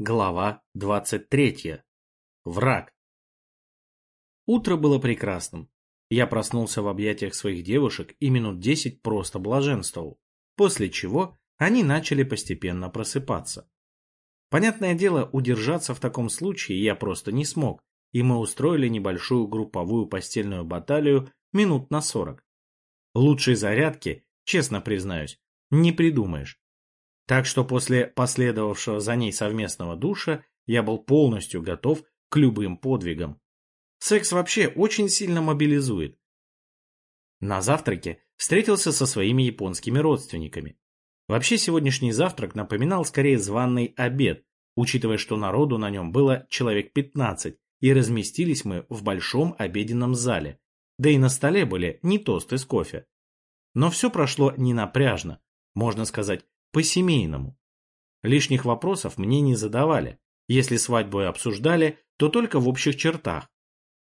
Глава 23. Враг. Утро было прекрасным. Я проснулся в объятиях своих девушек и минут десять просто блаженствовал, после чего они начали постепенно просыпаться. Понятное дело, удержаться в таком случае я просто не смог, и мы устроили небольшую групповую постельную баталию минут на сорок. Лучшей зарядки, честно признаюсь, не придумаешь. Так что после последовавшего за ней совместного душа я был полностью готов к любым подвигам. Секс вообще очень сильно мобилизует. На завтраке встретился со своими японскими родственниками. Вообще сегодняшний завтрак напоминал скорее званный обед, учитывая, что народу на нем было человек 15, и разместились мы в большом обеденном зале, да и на столе были не тосты с кофе. Но все прошло не напряжно, можно сказать, по-семейному. Лишних вопросов мне не задавали. Если свадьбу и обсуждали, то только в общих чертах.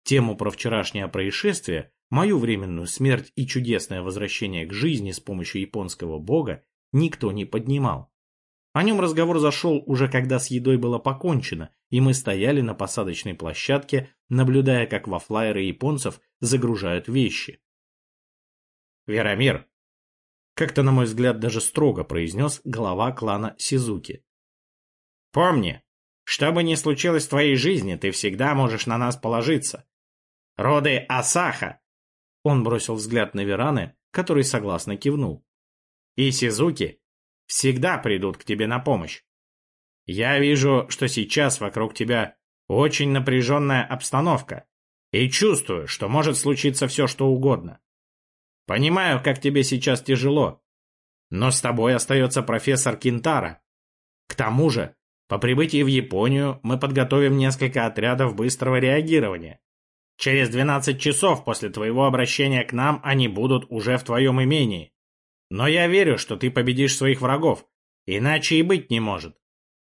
Тему про вчерашнее происшествие, мою временную смерть и чудесное возвращение к жизни с помощью японского бога никто не поднимал. О нем разговор зашел уже когда с едой было покончено, и мы стояли на посадочной площадке, наблюдая, как во флайеры японцев загружают вещи. «Верамир, как-то, на мой взгляд, даже строго произнес глава клана Сизуки. «Помни, что бы ни случилось в твоей жизни, ты всегда можешь на нас положиться. Роды Асаха!» Он бросил взгляд на Вераны, который согласно кивнул. «И Сизуки всегда придут к тебе на помощь. Я вижу, что сейчас вокруг тебя очень напряженная обстановка, и чувствую, что может случиться все, что угодно. Понимаю, как тебе сейчас тяжело. Но с тобой остается профессор Кинтара. К тому же, по прибытии в Японию мы подготовим несколько отрядов быстрого реагирования. Через 12 часов после твоего обращения к нам они будут уже в твоем имении. Но я верю, что ты победишь своих врагов, иначе и быть не может.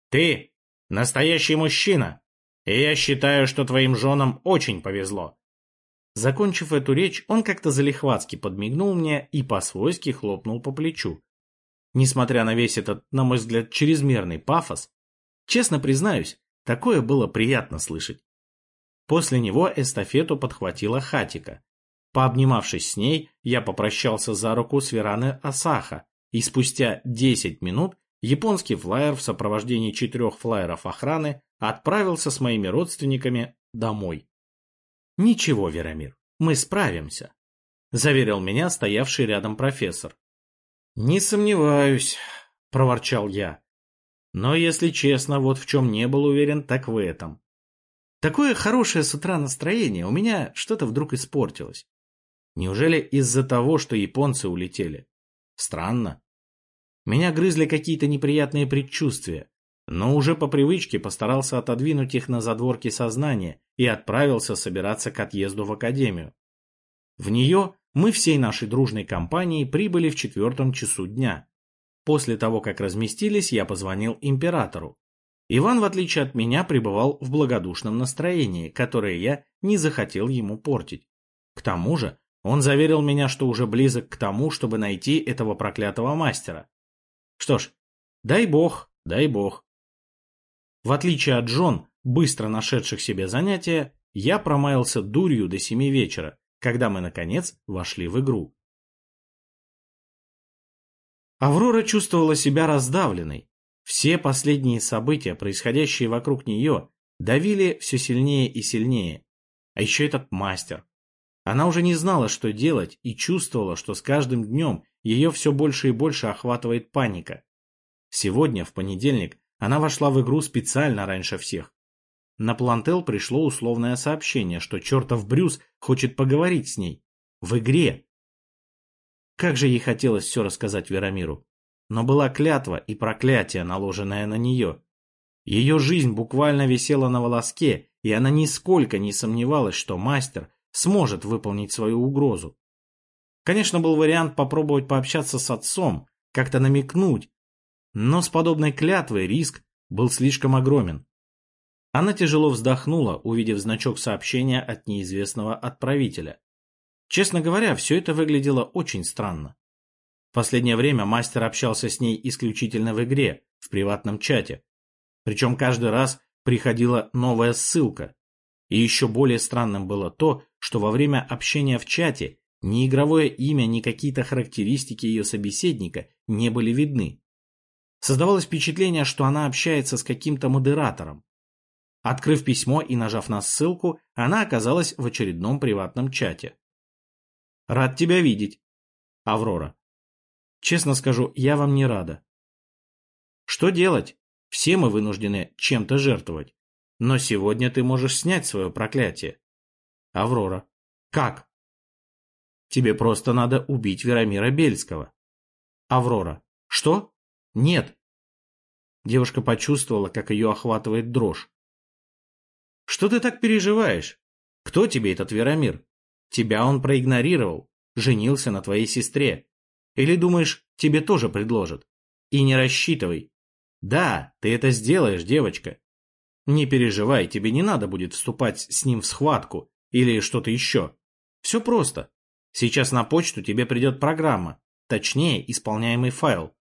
Ты – настоящий мужчина, и я считаю, что твоим женам очень повезло. Закончив эту речь, он как-то залихватски подмигнул мне и по-свойски хлопнул по плечу. Несмотря на весь этот, на мой взгляд, чрезмерный пафос, честно признаюсь, такое было приятно слышать. После него эстафету подхватила Хатика. Пообнимавшись с ней, я попрощался за руку с Вераны Асаха, и спустя 10 минут японский флайер в сопровождении четырех флайеров охраны отправился с моими родственниками домой. «Ничего, Верамир, мы справимся», — заверил меня стоявший рядом профессор. «Не сомневаюсь», — проворчал я. «Но, если честно, вот в чем не был уверен, так в этом. Такое хорошее с утра настроение у меня что-то вдруг испортилось. Неужели из-за того, что японцы улетели? Странно. Меня грызли какие-то неприятные предчувствия но уже по привычке постарался отодвинуть их на задворки сознания и отправился собираться к отъезду в академию. В нее мы всей нашей дружной компанией прибыли в четвертом часу дня. После того, как разместились, я позвонил императору. Иван, в отличие от меня, пребывал в благодушном настроении, которое я не захотел ему портить. К тому же, он заверил меня, что уже близок к тому, чтобы найти этого проклятого мастера. Что ж, дай бог, дай бог. В отличие от Джон, быстро нашедших себе занятия, я промаялся дурью до семи вечера, когда мы, наконец, вошли в игру. Аврора чувствовала себя раздавленной. Все последние события, происходящие вокруг нее, давили все сильнее и сильнее. А еще этот мастер. Она уже не знала, что делать, и чувствовала, что с каждым днем ее все больше и больше охватывает паника. Сегодня, в понедельник, она вошла в игру специально раньше всех. На Плантел пришло условное сообщение, что чертов Брюс хочет поговорить с ней. В игре. Как же ей хотелось все рассказать Верамиру. Но была клятва и проклятие, наложенное на нее. Ее жизнь буквально висела на волоске, и она нисколько не сомневалась, что мастер сможет выполнить свою угрозу. Конечно, был вариант попробовать пообщаться с отцом, как-то намекнуть, но с подобной клятвой риск был слишком огромен. Она тяжело вздохнула, увидев значок сообщения от неизвестного отправителя. Честно говоря, все это выглядело очень странно. В последнее время мастер общался с ней исключительно в игре, в приватном чате. Причем каждый раз приходила новая ссылка. И еще более странным было то, что во время общения в чате ни игровое имя, ни какие-то характеристики ее собеседника не были видны. Создавалось впечатление, что она общается с каким-то модератором. Открыв письмо и нажав на ссылку, она оказалась в очередном приватном чате. «Рад тебя видеть, Аврора. Честно скажу, я вам не рада. Что делать? Все мы вынуждены чем-то жертвовать. Но сегодня ты можешь снять свое проклятие. Аврора. Как? Тебе просто надо убить Веромира Бельского. Аврора. Что? Нет. Девушка почувствовала, как ее охватывает дрожь. Что ты так переживаешь? Кто тебе этот Веромир? Тебя он проигнорировал, женился на твоей сестре. Или думаешь, тебе тоже предложат? И не рассчитывай. Да, ты это сделаешь, девочка. Не переживай, тебе не надо будет вступать с ним в схватку или что-то еще. Все просто. Сейчас на почту тебе придет программа, точнее, исполняемый файл.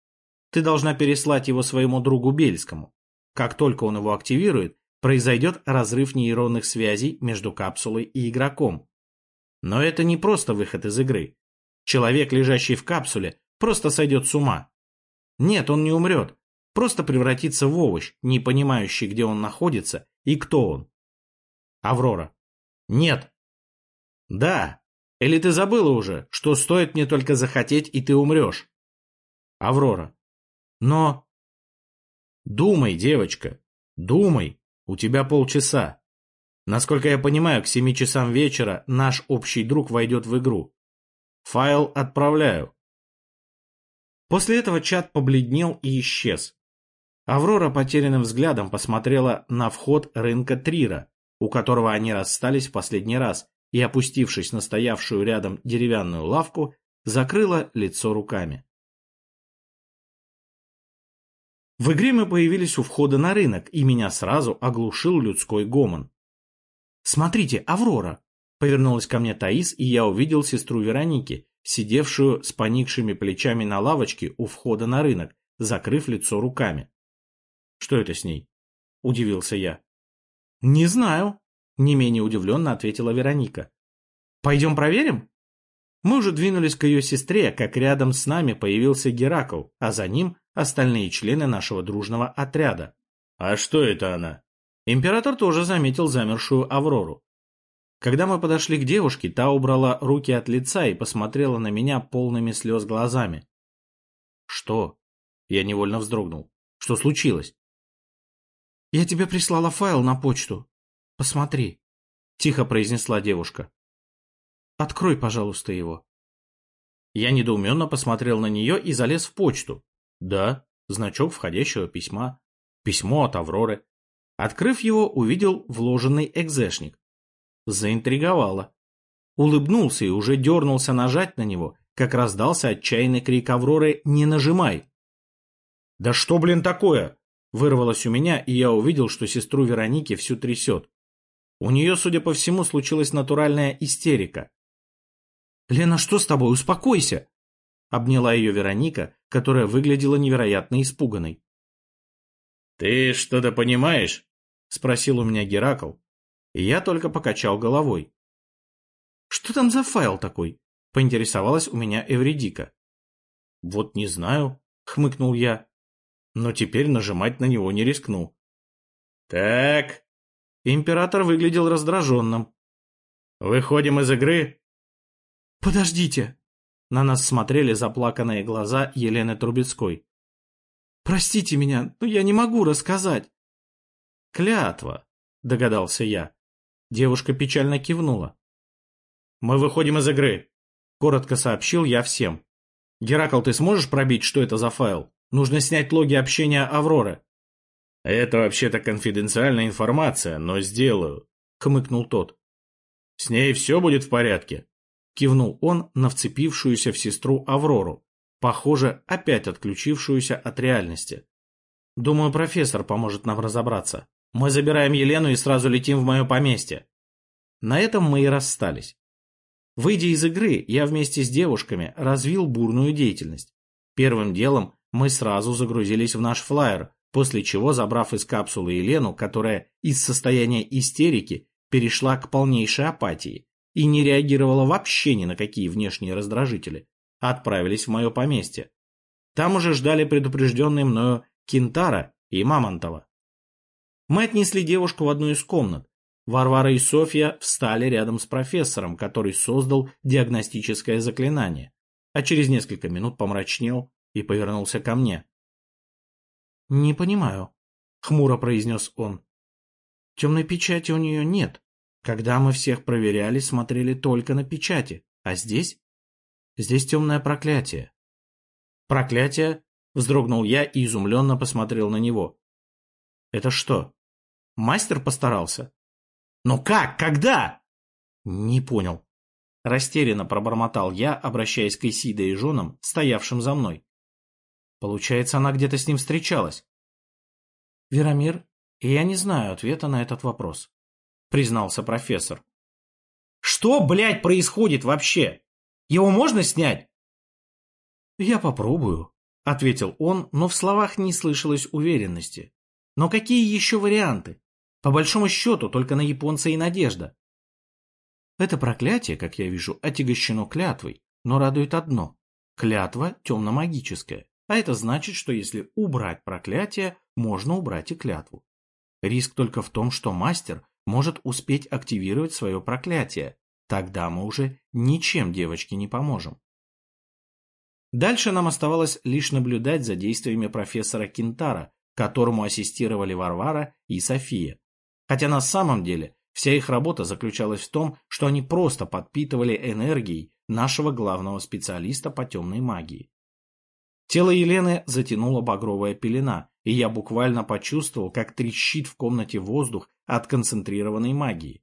Ты должна переслать его своему другу Бельскому. Как только он его активирует, произойдет разрыв нейронных связей между капсулой и игроком. Но это не просто выход из игры. Человек, лежащий в капсуле, просто сойдет с ума. Нет, он не умрет, просто превратится в овощ, не понимающий, где он находится и кто он. Аврора. Нет. Да. Или ты забыла уже, что стоит мне только захотеть, и ты умрешь? Аврора. Но... Думай, девочка, думай, у тебя полчаса. Насколько я понимаю, к семи часам вечера наш общий друг войдет в игру. Файл отправляю. После этого чат побледнел и исчез. Аврора потерянным взглядом посмотрела на вход рынка Трира, у которого они расстались в последний раз, и, опустившись на стоявшую рядом деревянную лавку, закрыла лицо руками. В игре мы появились у входа на рынок, и меня сразу оглушил людской гомон. «Смотрите, Аврора!» Повернулась ко мне Таис, и я увидел сестру Вероники, сидевшую с поникшими плечами на лавочке у входа на рынок, закрыв лицо руками. «Что это с ней?» – удивился я. «Не знаю», – не менее удивленно ответила Вероника. «Пойдем проверим?» Мы уже двинулись к ее сестре, как рядом с нами появился Геракл, а за ним остальные члены нашего дружного отряда. «А что это она?» Император тоже заметил замершую Аврору. Когда мы подошли к девушке, та убрала руки от лица и посмотрела на меня полными слез глазами. «Что?» Я невольно вздрогнул. «Что случилось?» «Я тебе прислала файл на почту. Посмотри», — тихо произнесла девушка. «Открой, пожалуйста, его». Я недоуменно посмотрел на нее и залез в почту. Да, значок входящего письма. Письмо от Авроры. Открыв его, увидел вложенный экзешник. Заинтриговало. Улыбнулся и уже дернулся нажать на него, как раздался отчаянный крик Авроры «Не нажимай!». «Да что, блин, такое?» Вырвалось у меня, и я увидел, что сестру Вероники всю трясет. У нее, судя по всему, случилась натуральная истерика. «Лена, что с тобой? Успокойся!» Обняла ее Вероника, которая выглядела невероятно испуганной. «Ты что-то понимаешь?» — спросил у меня Геракл, и я только покачал головой. «Что там за файл такой?» — поинтересовалась у меня Эвредика. «Вот не знаю», — хмыкнул я, но теперь нажимать на него не рискну. «Так...» Император выглядел раздраженным. «Выходим из игры?» «Подождите!» На нас смотрели заплаканные глаза Елены Трубецкой. «Простите меня, но я не могу рассказать». «Клятва», — догадался я. Девушка печально кивнула. «Мы выходим из игры», — коротко сообщил я всем. «Геракл, ты сможешь пробить, что это за файл? Нужно снять логи общения Авроры». «Это вообще-то конфиденциальная информация, но сделаю», — хмыкнул тот. «С ней все будет в порядке», — кивнул он на вцепившуюся в сестру Аврору, похоже, опять отключившуюся от реальности. «Думаю, профессор поможет нам разобраться», мы забираем Елену и сразу летим в мое поместье. На этом мы и расстались. Выйдя из игры, я вместе с девушками развил бурную деятельность. Первым делом мы сразу загрузились в наш флайер, после чего, забрав из капсулы Елену, которая из состояния истерики перешла к полнейшей апатии и не реагировала вообще ни на какие внешние раздражители, отправились в мое поместье. Там уже ждали предупрежденные мною Кентара и Мамонтова. Мы отнесли девушку в одну из комнат. Варвара и Софья встали рядом с профессором, который создал диагностическое заклинание, а через несколько минут помрачнел и повернулся ко мне. «Не понимаю», — хмуро произнес он. «Темной печати у нее нет. Когда мы всех проверяли, смотрели только на печати, а здесь? Здесь темное проклятие». «Проклятие?» — вздрогнул я и изумленно посмотрел на него. «Это что, мастер постарался?» «Но как? Когда?» «Не понял». Растерянно пробормотал я, обращаясь к Исиде и женам, стоявшим за мной. Получается, она где-то с ним встречалась. Веромир, я не знаю ответа на этот вопрос, признался профессор. Что, блядь, происходит вообще? Его можно снять? Я попробую, ответил он, но в словах не слышалось уверенности. Но какие еще варианты? По большому счету, только на японца и надежда. Это проклятие, как я вижу, отягощено клятвой, но радует одно. Клятва темно-магическая. А это значит, что если убрать проклятие, можно убрать и клятву. Риск только в том, что мастер может успеть активировать свое проклятие. Тогда мы уже ничем девочке не поможем. Дальше нам оставалось лишь наблюдать за действиями профессора Кентара, которому ассистировали Варвара и София. Хотя на самом деле вся их работа заключалась в том, что они просто подпитывали энергией нашего главного специалиста по темной магии. Тело Елены затянула багровая пелена, и я буквально почувствовал, как трещит в комнате воздух от концентрированной магии.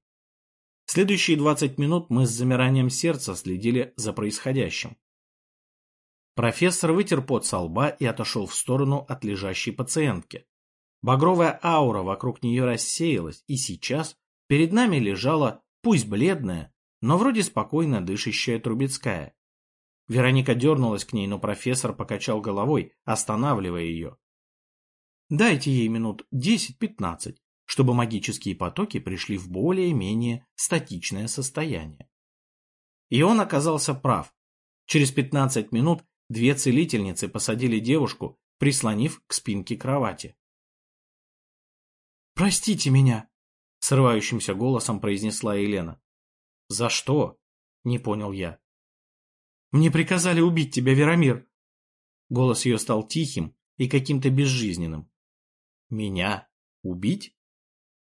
Следующие 20 минут мы с замиранием сердца следили за происходящим. Профессор вытер пот со лба и отошел в сторону от лежащей пациентки. Багровая аура вокруг нее рассеялась, и сейчас перед нами лежала, пусть бледная, но вроде спокойно дышащая Трубецкая. Вероника дернулась к ней, но профессор покачал головой, останавливая ее. Дайте ей минут 10-15, чтобы магические потоки пришли в более-менее статичное состояние. И он оказался прав. Через 15 минут две целительницы посадили девушку, прислонив к спинке кровати. «Простите меня!» — срывающимся голосом произнесла Елена. «За что?» — не понял я. Мне приказали убить тебя, Веромир. Голос ее стал тихим и каким-то безжизненным. Меня? Убить?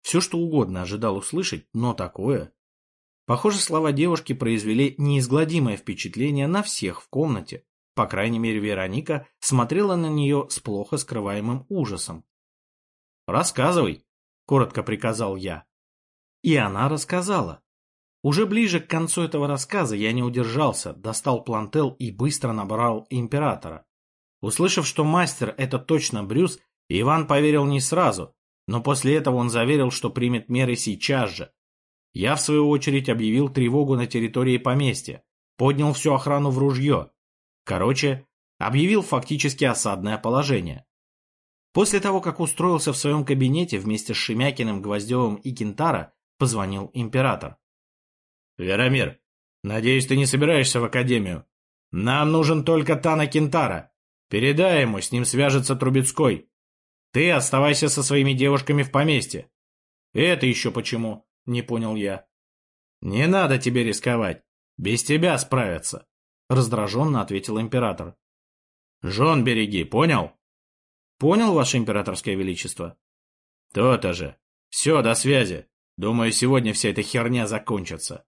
Все, что угодно ожидал услышать, но такое... Похоже, слова девушки произвели неизгладимое впечатление на всех в комнате. По крайней мере, Вероника смотрела на нее с плохо скрываемым ужасом. «Рассказывай», — коротко приказал я. И она рассказала. Уже ближе к концу этого рассказа я не удержался, достал плантел и быстро набрал императора. Услышав, что мастер — это точно Брюс, Иван поверил не сразу, но после этого он заверил, что примет меры сейчас же. Я, в свою очередь, объявил тревогу на территории поместья, поднял всю охрану в ружье. Короче, объявил фактически осадное положение. После того, как устроился в своем кабинете вместе с Шемякиным, Гвоздевым и Кентара, позвонил император. Веромир, надеюсь, ты не собираешься в академию. Нам нужен только Тана Кентара. Передай ему, с ним свяжется Трубецкой. Ты оставайся со своими девушками в поместье. Это еще почему? Не понял я. Не надо тебе рисковать. Без тебя справятся. Раздраженно ответил император. Жен береги, понял? Понял, ваше императорское величество? То-то же. Все, до связи. Думаю, сегодня вся эта херня закончится.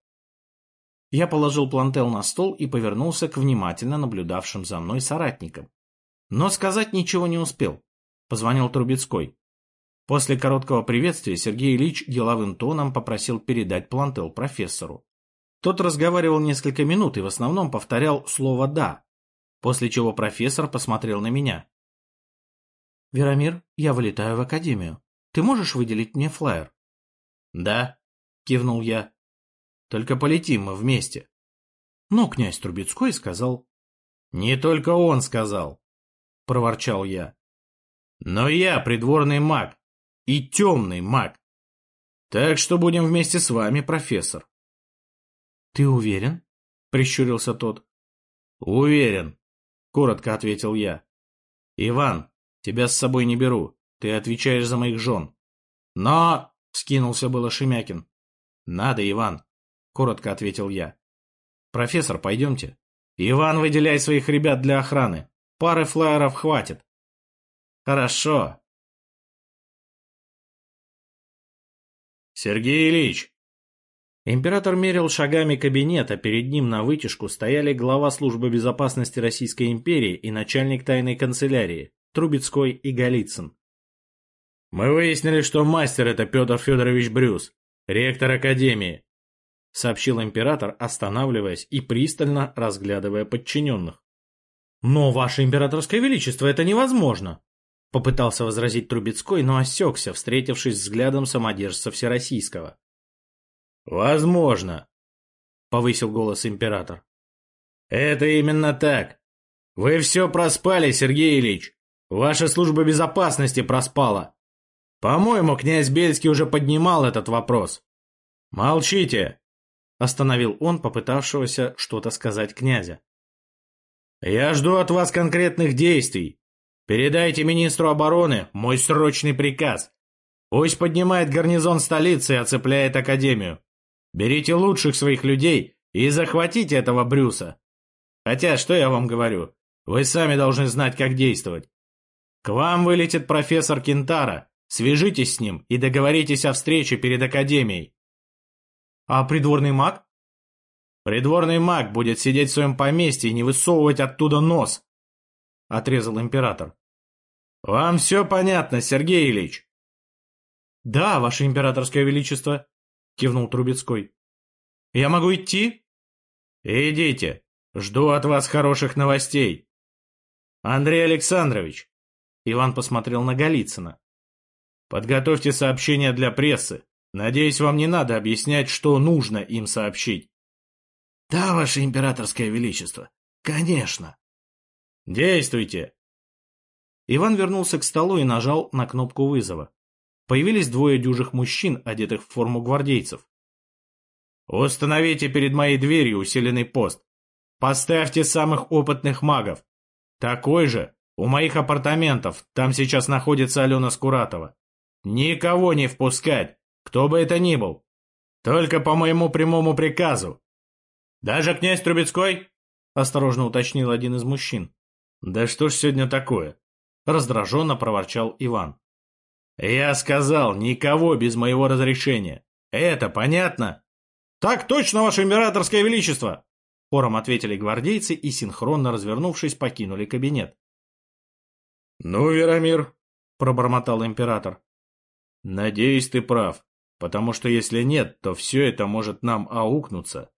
Я положил плантел на стол и повернулся к внимательно наблюдавшим за мной соратникам. Но сказать ничего не успел. Позвонил Трубецкой. После короткого приветствия Сергей Ильич деловым тоном попросил передать плантел профессору. Тот разговаривал несколько минут и в основном повторял слово «да», после чего профессор посмотрел на меня. «Веромир, я вылетаю в академию. Ты можешь выделить мне флаер?» «Да», — кивнул я. Только полетим мы вместе. Но князь Трубецкой сказал. — Не только он сказал, — проворчал я. Но я придворный маг. И темный маг. Так что будем вместе с вами, профессор. Ты уверен? Прищурился тот. Уверен, коротко ответил я. Иван, тебя с собой не беру. Ты отвечаешь за моих жен. Но... — скинулся было Шемякин. «Надо, Иван», — коротко ответил я. «Профессор, пойдемте». «Иван, выделяй своих ребят для охраны. Пары флайеров хватит». «Хорошо». «Сергей Ильич!» Император мерил шагами кабинет, а перед ним на вытяжку стояли глава службы безопасности Российской империи и начальник тайной канцелярии Трубецкой и Голицын. Мы выяснили, что мастер это Петр Федорович Брюс, ректор Академии, сообщил император, останавливаясь и пристально разглядывая подчиненных. Но, ваше императорское величество, это невозможно, попытался возразить Трубецкой, но осекся, встретившись взглядом самодержца Всероссийского. Возможно, повысил голос император. Это именно так. Вы все проспали, Сергей Ильич. Ваша служба безопасности проспала. По-моему, князь Бельский уже поднимал этот вопрос. Молчите, остановил он попытавшегося что-то сказать князя. Я жду от вас конкретных действий. Передайте министру обороны мой срочный приказ. Пусть поднимает гарнизон столицы и оцепляет академию. Берите лучших своих людей и захватите этого Брюса. Хотя, что я вам говорю, вы сами должны знать, как действовать. К вам вылетит профессор Кентара Свяжитесь с ним и договоритесь о встрече перед Академией. А придворный маг? Придворный маг будет сидеть в своем поместье и не высовывать оттуда нос, — отрезал император. Вам все понятно, Сергей Ильич? Да, ваше императорское величество, — кивнул Трубецкой. Я могу идти? Идите. Жду от вас хороших новостей. Андрей Александрович. Иван посмотрел на Голицына. Подготовьте сообщение для прессы. Надеюсь, вам не надо объяснять, что нужно им сообщить. Да, ваше императорское величество. Конечно. Действуйте. Иван вернулся к столу и нажал на кнопку вызова. Появились двое дюжих мужчин, одетых в форму гвардейцев. Установите перед моей дверью усиленный пост. Поставьте самых опытных магов. Такой же у моих апартаментов, там сейчас находится Алена Скуратова. Никого не впускать, кто бы это ни был. Только по моему прямому приказу. Даже князь Трубецкой? Осторожно уточнил один из мужчин. Да что ж сегодня такое? Раздраженно проворчал Иван. Я сказал, никого без моего разрешения. Это понятно? Так точно, ваше императорское величество! Хором ответили гвардейцы и, синхронно развернувшись, покинули кабинет. «Ну, Верамир», — пробормотал император, Надеюсь, ты прав, потому что если нет, то все это может нам аукнуться